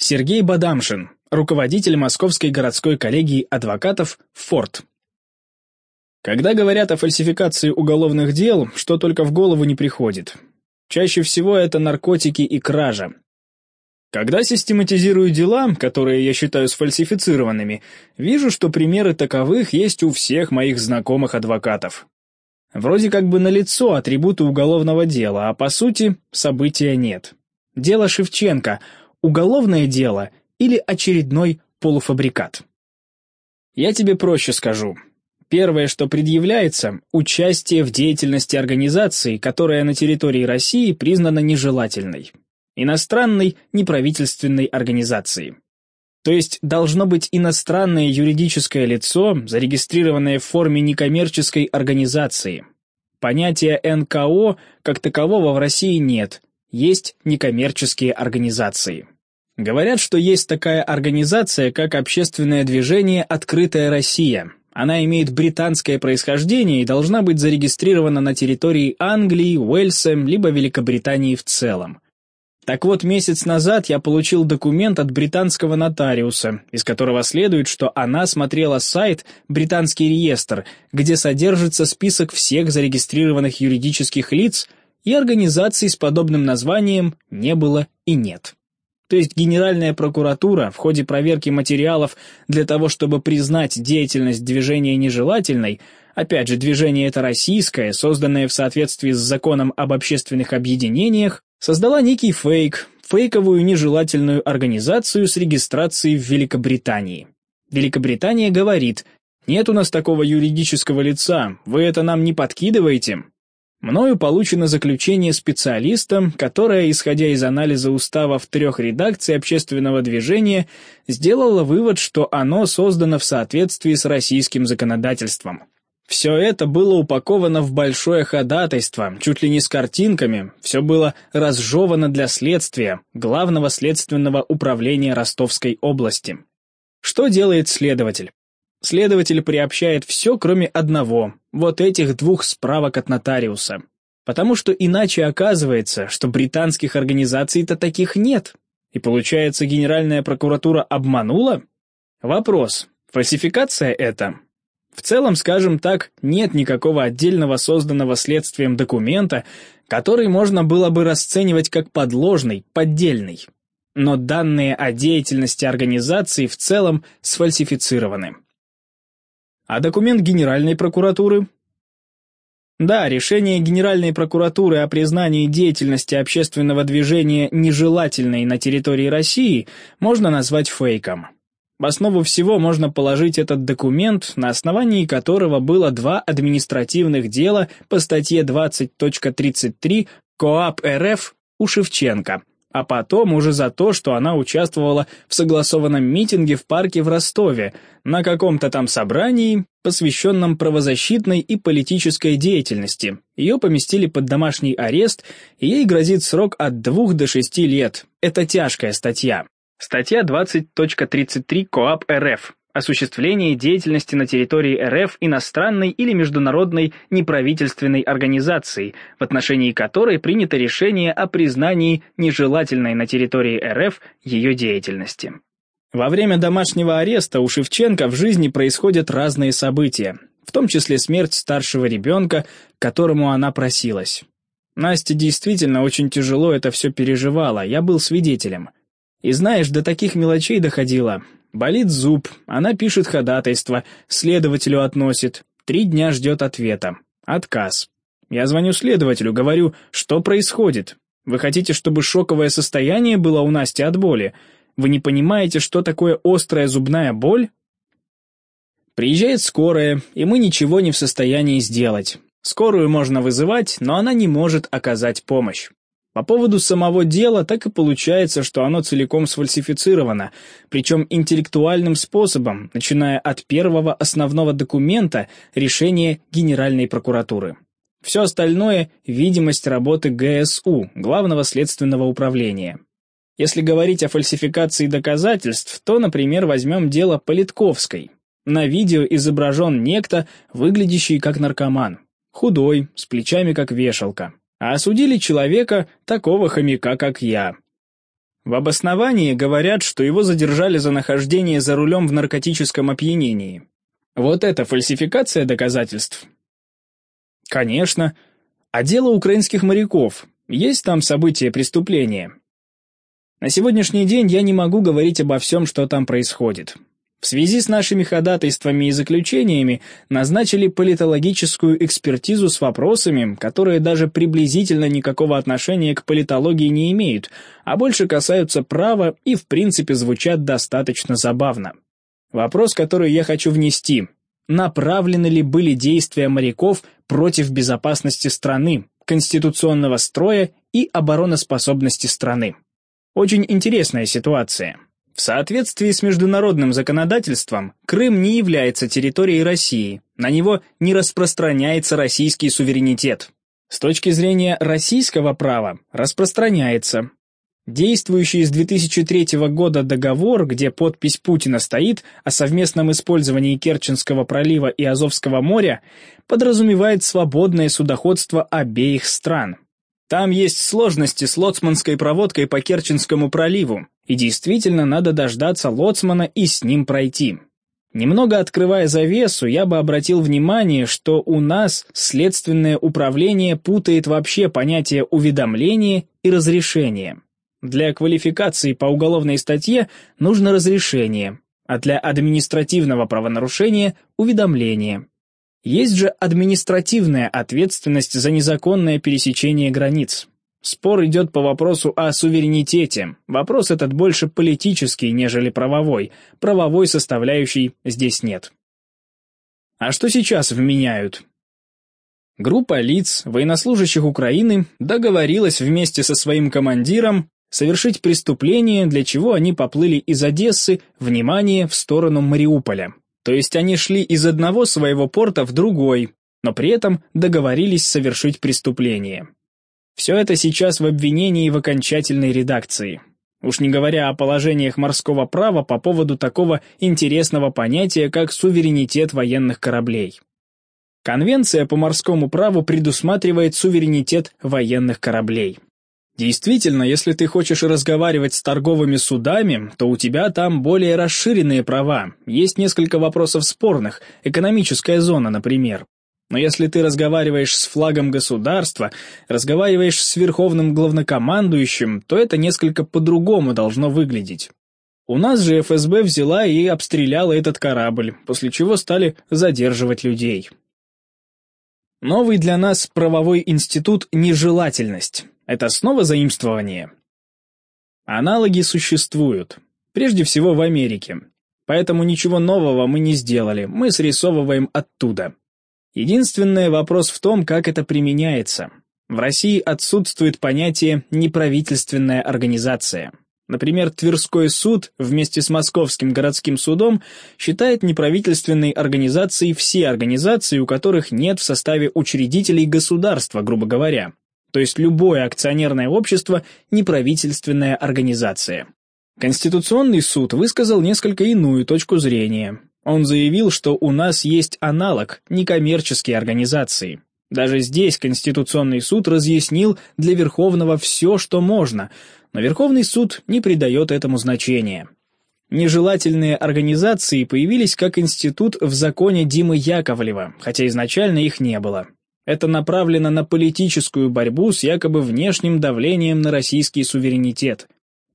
Сергей Бадамшин, руководитель Московской городской коллегии адвокатов «Форд». Когда говорят о фальсификации уголовных дел, что только в голову не приходит. Чаще всего это наркотики и кража. Когда систематизирую дела, которые я считаю сфальсифицированными, вижу, что примеры таковых есть у всех моих знакомых адвокатов. Вроде как бы налицо атрибуты уголовного дела, а по сути события нет. Дело Шевченко – уголовное дело или очередной полуфабрикат? Я тебе проще скажу. Первое, что предъявляется – участие в деятельности организации, которая на территории России признана нежелательной. Иностранной неправительственной организации. То есть должно быть иностранное юридическое лицо, зарегистрированное в форме некоммерческой организации. Понятия НКО как такового в России нет, есть некоммерческие организации. Говорят, что есть такая организация, как общественное движение «Открытая Россия». Она имеет британское происхождение и должна быть зарегистрирована на территории Англии, Уэльса, либо Великобритании в целом. Так вот, месяц назад я получил документ от британского нотариуса, из которого следует, что она смотрела сайт «Британский реестр», где содержится список всех зарегистрированных юридических лиц, и организаций с подобным названием не было и нет. То есть Генеральная прокуратура в ходе проверки материалов для того, чтобы признать деятельность движения нежелательной, опять же, движение это российское, созданное в соответствии с законом об общественных объединениях, создала некий фейк, фейковую нежелательную организацию с регистрацией в Великобритании. Великобритания говорит, нет у нас такого юридического лица, вы это нам не подкидываете. Мною получено заключение специалиста, которое, исходя из анализа устава в трех редакций общественного движения, сделало вывод, что оно создано в соответствии с российским законодательством. Все это было упаковано в большое ходатайство, чуть ли не с картинками, все было разжевано для следствия, главного следственного управления Ростовской области. Что делает следователь? Следователь приобщает все, кроме одного, вот этих двух справок от нотариуса. Потому что иначе оказывается, что британских организаций-то таких нет. И получается, Генеральная прокуратура обманула? Вопрос, фальсификация это? В целом, скажем так, нет никакого отдельного созданного следствием документа, который можно было бы расценивать как подложный, поддельный. Но данные о деятельности организации в целом сфальсифицированы. А документ Генеральной прокуратуры? Да, решение Генеральной прокуратуры о признании деятельности общественного движения нежелательной на территории России можно назвать фейком. В основу всего можно положить этот документ, на основании которого было два административных дела по статье 20.33 КоАП РФ у Шевченко, а потом уже за то, что она участвовала в согласованном митинге в парке в Ростове, на каком-то там собрании, посвященном правозащитной и политической деятельности. Ее поместили под домашний арест, и ей грозит срок от двух до шести лет. Это тяжкая статья. Статья 20.33 КоАП РФ. Осуществление деятельности на территории РФ иностранной или международной неправительственной организации, в отношении которой принято решение о признании нежелательной на территории РФ ее деятельности. Во время домашнего ареста у Шевченко в жизни происходят разные события, в том числе смерть старшего ребенка, к которому она просилась. Настя действительно очень тяжело это все переживала, я был свидетелем. И знаешь, до таких мелочей доходило. Болит зуб, она пишет ходатайство, следователю относит, три дня ждет ответа. Отказ. Я звоню следователю, говорю, что происходит? Вы хотите, чтобы шоковое состояние было у Насти от боли? Вы не понимаете, что такое острая зубная боль? Приезжает скорая, и мы ничего не в состоянии сделать. Скорую можно вызывать, но она не может оказать помощь. По поводу самого дела так и получается, что оно целиком сфальсифицировано, причем интеллектуальным способом, начиная от первого основного документа решения Генеральной прокуратуры. Все остальное – видимость работы ГСУ, Главного следственного управления. Если говорить о фальсификации доказательств, то, например, возьмем дело Политковской. На видео изображен некто, выглядящий как наркоман. Худой, с плечами как вешалка а осудили человека, такого хомяка, как я. В обосновании говорят, что его задержали за нахождение за рулем в наркотическом опьянении. Вот это фальсификация доказательств? Конечно. А дело украинских моряков. Есть там события преступления? На сегодняшний день я не могу говорить обо всем, что там происходит. В связи с нашими ходатайствами и заключениями назначили политологическую экспертизу с вопросами, которые даже приблизительно никакого отношения к политологии не имеют, а больше касаются права и в принципе звучат достаточно забавно. Вопрос, который я хочу внести. Направлены ли были действия моряков против безопасности страны, конституционного строя и обороноспособности страны? Очень интересная ситуация. В соответствии с международным законодательством, Крым не является территорией России, на него не распространяется российский суверенитет. С точки зрения российского права распространяется. Действующий с 2003 года договор, где подпись Путина стоит о совместном использовании Керченского пролива и Азовского моря, подразумевает свободное судоходство обеих стран. Там есть сложности с лоцманской проводкой по Керченскому проливу, и действительно надо дождаться лоцмана и с ним пройти. Немного открывая завесу, я бы обратил внимание, что у нас следственное управление путает вообще понятие уведомления и разрешения. Для квалификации по уголовной статье нужно разрешение, а для административного правонарушения – уведомление. Есть же административная ответственность за незаконное пересечение границ. Спор идет по вопросу о суверенитете. Вопрос этот больше политический, нежели правовой. Правовой составляющей здесь нет. А что сейчас вменяют? Группа лиц, военнослужащих Украины, договорилась вместе со своим командиром совершить преступление, для чего они поплыли из Одессы, внимание, в сторону Мариуполя. То есть они шли из одного своего порта в другой, но при этом договорились совершить преступление. Все это сейчас в обвинении в окончательной редакции. Уж не говоря о положениях морского права по поводу такого интересного понятия, как суверенитет военных кораблей. Конвенция по морскому праву предусматривает суверенитет военных кораблей. Действительно, если ты хочешь разговаривать с торговыми судами, то у тебя там более расширенные права. Есть несколько вопросов спорных, экономическая зона, например. Но если ты разговариваешь с флагом государства, разговариваешь с верховным главнокомандующим, то это несколько по-другому должно выглядеть. У нас же ФСБ взяла и обстреляла этот корабль, после чего стали задерживать людей. Новый для нас правовой институт «нежелательность». Это снова заимствование? Аналоги существуют. Прежде всего в Америке. Поэтому ничего нового мы не сделали, мы срисовываем оттуда. Единственный вопрос в том, как это применяется. В России отсутствует понятие «неправительственная организация». Например, Тверской суд вместе с Московским городским судом считает неправительственной организацией все организации, у которых нет в составе учредителей государства, грубо говоря, то есть любое акционерное общество – неправительственная организация. Конституционный суд высказал несколько иную точку зрения. Он заявил, что у нас есть аналог – некоммерческие организации. Даже здесь Конституционный суд разъяснил для Верховного все, что можно, но Верховный суд не придает этому значения. Нежелательные организации появились как институт в законе Димы Яковлева, хотя изначально их не было. Это направлено на политическую борьбу с якобы внешним давлением на российский суверенитет.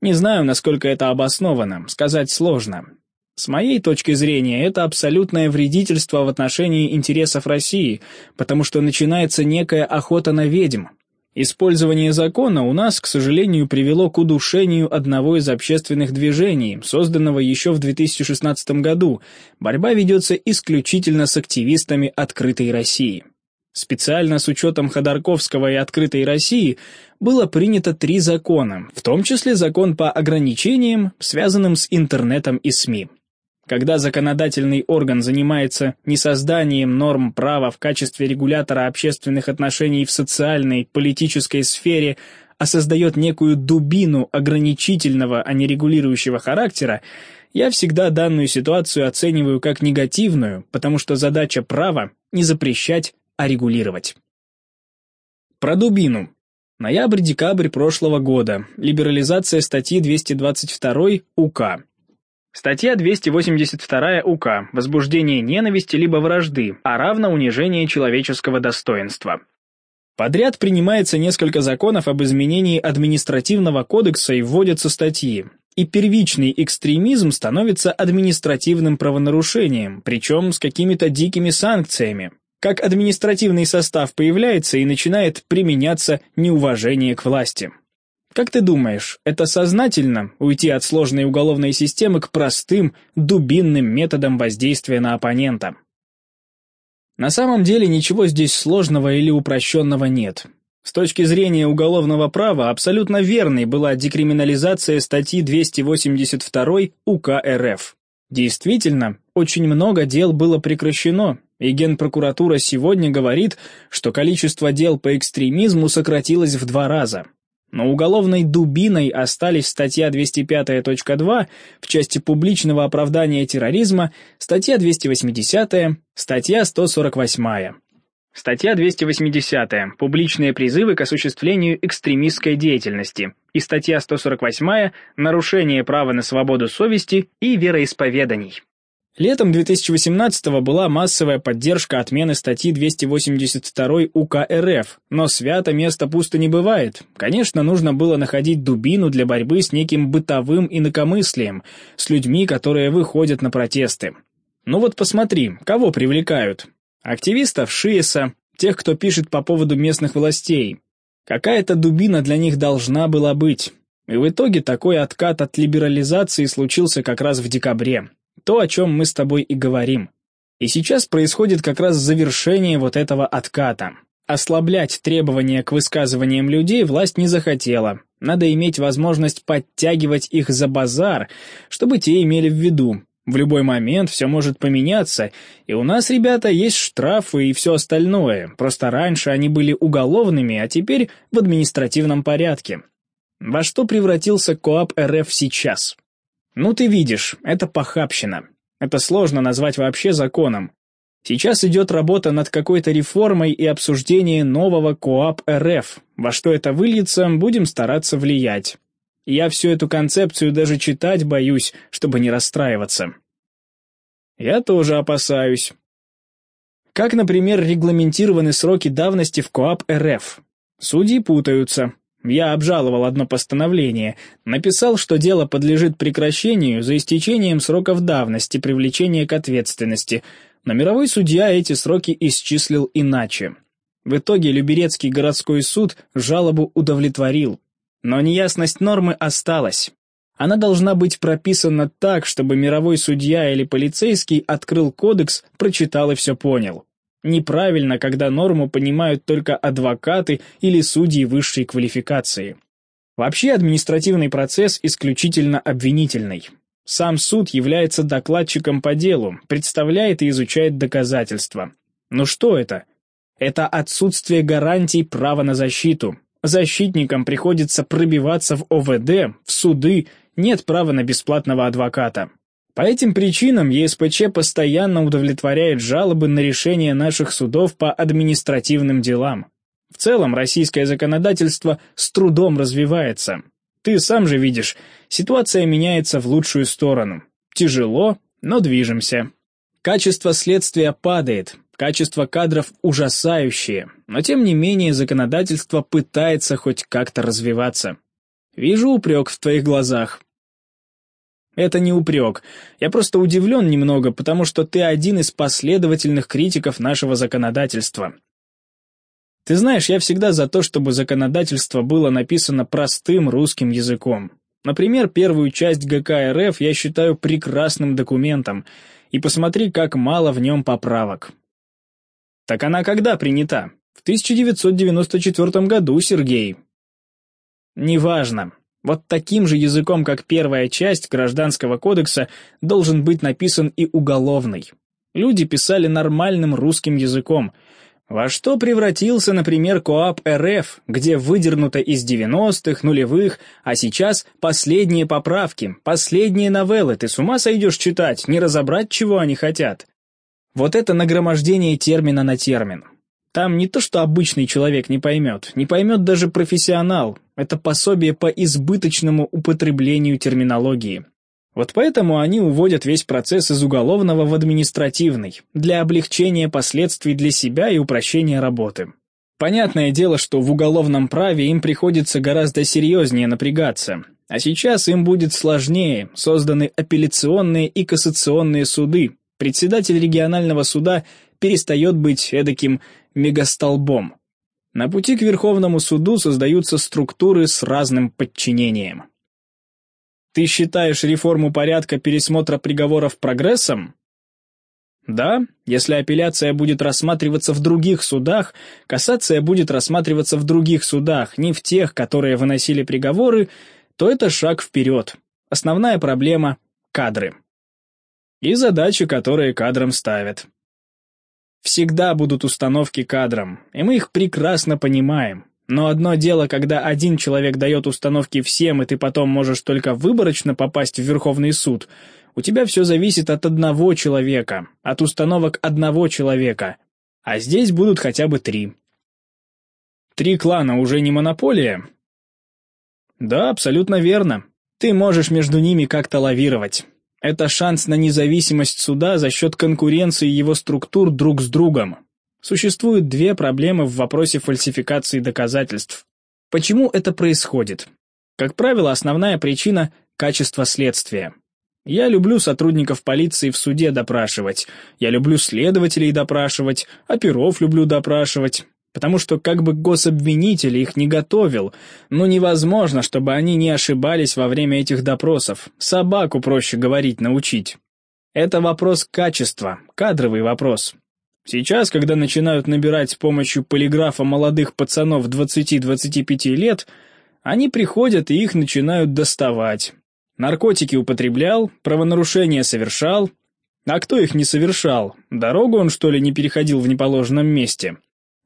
Не знаю, насколько это обосновано, сказать сложно. С моей точки зрения, это абсолютное вредительство в отношении интересов России, потому что начинается некая охота на ведьм. Использование закона у нас, к сожалению, привело к удушению одного из общественных движений, созданного еще в 2016 году. Борьба ведется исключительно с активистами «Открытой России». Специально с учетом Ходорковского и «Открытой России» было принято три закона, в том числе закон по ограничениям, связанным с интернетом и СМИ. Когда законодательный орган занимается не созданием норм права в качестве регулятора общественных отношений в социальной, политической сфере, а создает некую дубину ограничительного, а не регулирующего характера, я всегда данную ситуацию оцениваю как негативную, потому что задача права – не запрещать, а регулировать. Про дубину. Ноябрь-декабрь прошлого года. Либерализация статьи 222 УК. Статья 282 УК «Возбуждение ненависти либо вражды, а равно унижение человеческого достоинства». Подряд принимается несколько законов об изменении административного кодекса и вводятся статьи. И первичный экстремизм становится административным правонарушением, причем с какими-то дикими санкциями. Как административный состав появляется и начинает применяться неуважение к власти. Как ты думаешь, это сознательно уйти от сложной уголовной системы к простым, дубинным методам воздействия на оппонента? На самом деле ничего здесь сложного или упрощенного нет. С точки зрения уголовного права абсолютно верной была декриминализация статьи 282 УК РФ. Действительно, очень много дел было прекращено, и Генпрокуратура сегодня говорит, что количество дел по экстремизму сократилось в два раза. Но уголовной дубиной остались статья 205.2 в части публичного оправдания терроризма, статья 280, статья 148. Статья 280. Публичные призывы к осуществлению экстремистской деятельности. И статья 148. Нарушение права на свободу совести и вероисповеданий. Летом 2018 была массовая поддержка отмены статьи 282 УК РФ, но свято место пусто не бывает. Конечно, нужно было находить дубину для борьбы с неким бытовым инакомыслием, с людьми, которые выходят на протесты. Ну вот посмотри, кого привлекают? Активистов ШИЭСа, тех, кто пишет по поводу местных властей. Какая-то дубина для них должна была быть. И в итоге такой откат от либерализации случился как раз в декабре. То, о чем мы с тобой и говорим. И сейчас происходит как раз завершение вот этого отката. Ослаблять требования к высказываниям людей власть не захотела. Надо иметь возможность подтягивать их за базар, чтобы те имели в виду. В любой момент все может поменяться, и у нас, ребята, есть штрафы и все остальное, просто раньше они были уголовными, а теперь в административном порядке. Во что превратился КоАП РФ сейчас? Ну ты видишь, это похабщина. Это сложно назвать вообще законом. Сейчас идет работа над какой-то реформой и обсуждение нового КоАП РФ. Во что это выльется, будем стараться влиять. Я всю эту концепцию даже читать боюсь, чтобы не расстраиваться. Я тоже опасаюсь. Как, например, регламентированы сроки давности в КоАП РФ? Судьи путаются. Я обжаловал одно постановление, написал, что дело подлежит прекращению за истечением сроков давности привлечения к ответственности, но мировой судья эти сроки исчислил иначе. В итоге Люберецкий городской суд жалобу удовлетворил. Но неясность нормы осталась. Она должна быть прописана так, чтобы мировой судья или полицейский открыл кодекс, прочитал и все понял. Неправильно, когда норму понимают только адвокаты или судьи высшей квалификации. Вообще административный процесс исключительно обвинительный. Сам суд является докладчиком по делу, представляет и изучает доказательства. Но что это? Это отсутствие гарантий права на защиту. Защитникам приходится пробиваться в ОВД, в суды, нет права на бесплатного адвоката. По этим причинам ЕСПЧ постоянно удовлетворяет жалобы на решение наших судов по административным делам. В целом, российское законодательство с трудом развивается. Ты сам же видишь, ситуация меняется в лучшую сторону. Тяжело, но движемся. Качество следствия падает, качество кадров ужасающее, но тем не менее законодательство пытается хоть как-то развиваться. Вижу упрек в твоих глазах. Это не упрек. Я просто удивлен немного, потому что ты один из последовательных критиков нашего законодательства. Ты знаешь, я всегда за то, чтобы законодательство было написано простым русским языком. Например, первую часть ГК РФ я считаю прекрасным документом, и посмотри, как мало в нем поправок. Так она когда принята? В 1994 году, Сергей. Неважно. Вот таким же языком, как первая часть Гражданского кодекса, должен быть написан и уголовный. Люди писали нормальным русским языком. Во что превратился, например, КоАП РФ, где выдернуто из 90-х, нулевых, а сейчас последние поправки, последние новеллы, ты с ума сойдешь читать, не разобрать, чего они хотят. Вот это нагромождение термина на термин. Там не то, что обычный человек не поймет, не поймет даже профессионал. Это пособие по избыточному употреблению терминологии. Вот поэтому они уводят весь процесс из уголовного в административный, для облегчения последствий для себя и упрощения работы. Понятное дело, что в уголовном праве им приходится гораздо серьезнее напрягаться, а сейчас им будет сложнее, созданы апелляционные и кассационные суды. Председатель регионального суда перестает быть эдаким мегастолбом. На пути к Верховному суду создаются структуры с разным подчинением. Ты считаешь реформу порядка пересмотра приговоров прогрессом? Да, если апелляция будет рассматриваться в других судах, кассация будет рассматриваться в других судах, не в тех, которые выносили приговоры, то это шаг вперед. Основная проблема – кадры. И задачи, которые кадрам ставят. Всегда будут установки кадрам, и мы их прекрасно понимаем. Но одно дело, когда один человек дает установки всем, и ты потом можешь только выборочно попасть в Верховный суд. У тебя все зависит от одного человека, от установок одного человека. А здесь будут хотя бы три. Три клана уже не монополия? Да, абсолютно верно. Ты можешь между ними как-то лавировать. Это шанс на независимость суда за счет конкуренции его структур друг с другом. Существуют две проблемы в вопросе фальсификации доказательств. Почему это происходит? Как правило, основная причина – качество следствия. Я люблю сотрудников полиции в суде допрашивать, я люблю следователей допрашивать, оперов люблю допрашивать, потому что как бы гособвинитель их не готовил, но невозможно, чтобы они не ошибались во время этих допросов. Собаку, проще говорить, научить. Это вопрос качества, кадровый вопрос. Сейчас, когда начинают набирать с помощью полиграфа молодых пацанов 20-25 лет, они приходят и их начинают доставать. Наркотики употреблял, правонарушения совершал. А кто их не совершал? Дорогу он, что ли, не переходил в неположенном месте?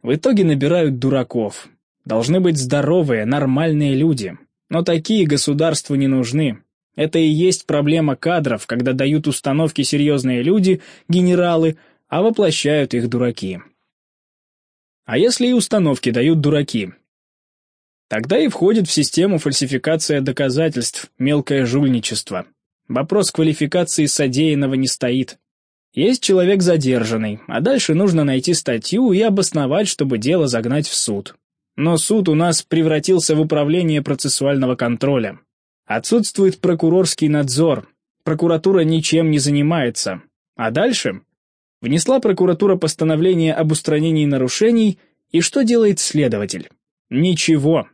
В итоге набирают дураков. Должны быть здоровые, нормальные люди. Но такие государству не нужны. Это и есть проблема кадров, когда дают установки серьезные люди, генералы, а воплощают их дураки. А если и установки дают дураки? Тогда и входит в систему фальсификация доказательств, мелкое жульничество. Вопрос квалификации содеянного не стоит. Есть человек задержанный, а дальше нужно найти статью и обосновать, чтобы дело загнать в суд. Но суд у нас превратился в управление процессуального контроля. Отсутствует прокурорский надзор, прокуратура ничем не занимается. А дальше? Внесла прокуратура постановление об устранении нарушений, и что делает следователь? Ничего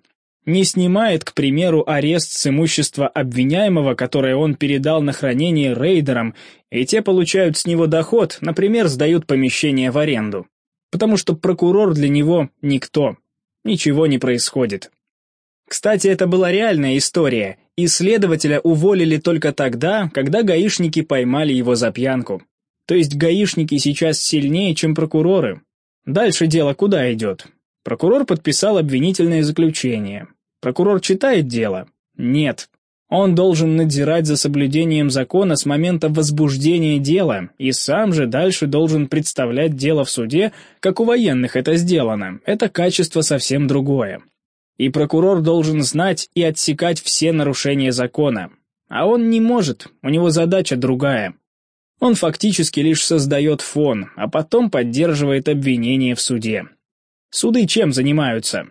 не снимает, к примеру, арест с имущества обвиняемого, которое он передал на хранение рейдерам, и те получают с него доход, например, сдают помещение в аренду. Потому что прокурор для него никто. Ничего не происходит. Кстати, это была реальная история, и следователя уволили только тогда, когда гаишники поймали его за пьянку. То есть гаишники сейчас сильнее, чем прокуроры. Дальше дело куда идет? Прокурор подписал обвинительное заключение. Прокурор читает дело? Нет. Он должен надзирать за соблюдением закона с момента возбуждения дела и сам же дальше должен представлять дело в суде, как у военных это сделано. Это качество совсем другое. И прокурор должен знать и отсекать все нарушения закона. А он не может, у него задача другая. Он фактически лишь создает фон, а потом поддерживает обвинение в суде. Суды чем занимаются?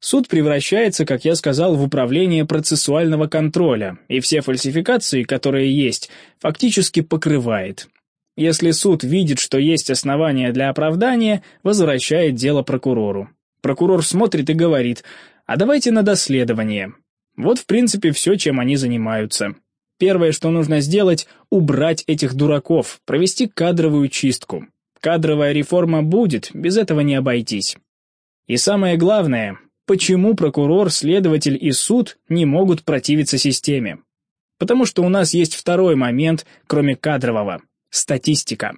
Суд превращается, как я сказал, в управление процессуального контроля, и все фальсификации, которые есть, фактически покрывает. Если суд видит, что есть основания для оправдания, возвращает дело прокурору. Прокурор смотрит и говорит, а давайте на доследование. Вот в принципе все, чем они занимаются. Первое, что нужно сделать, убрать этих дураков, провести кадровую чистку. Кадровая реформа будет, без этого не обойтись. И самое главное, почему прокурор, следователь и суд не могут противиться системе. Потому что у нас есть второй момент, кроме кадрового – статистика.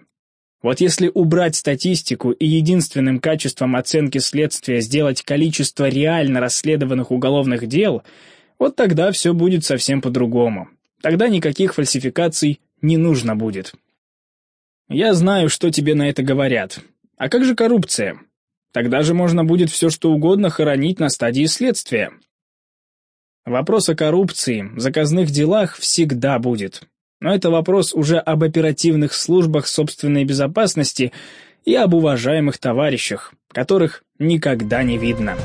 Вот если убрать статистику и единственным качеством оценки следствия сделать количество реально расследованных уголовных дел, вот тогда все будет совсем по-другому. Тогда никаких фальсификаций не нужно будет. Я знаю, что тебе на это говорят. А как же коррупция? Тогда же можно будет все что угодно хоронить на стадии следствия. Вопрос о коррупции, заказных делах всегда будет. Но это вопрос уже об оперативных службах собственной безопасности и об уважаемых товарищах, которых никогда не видно.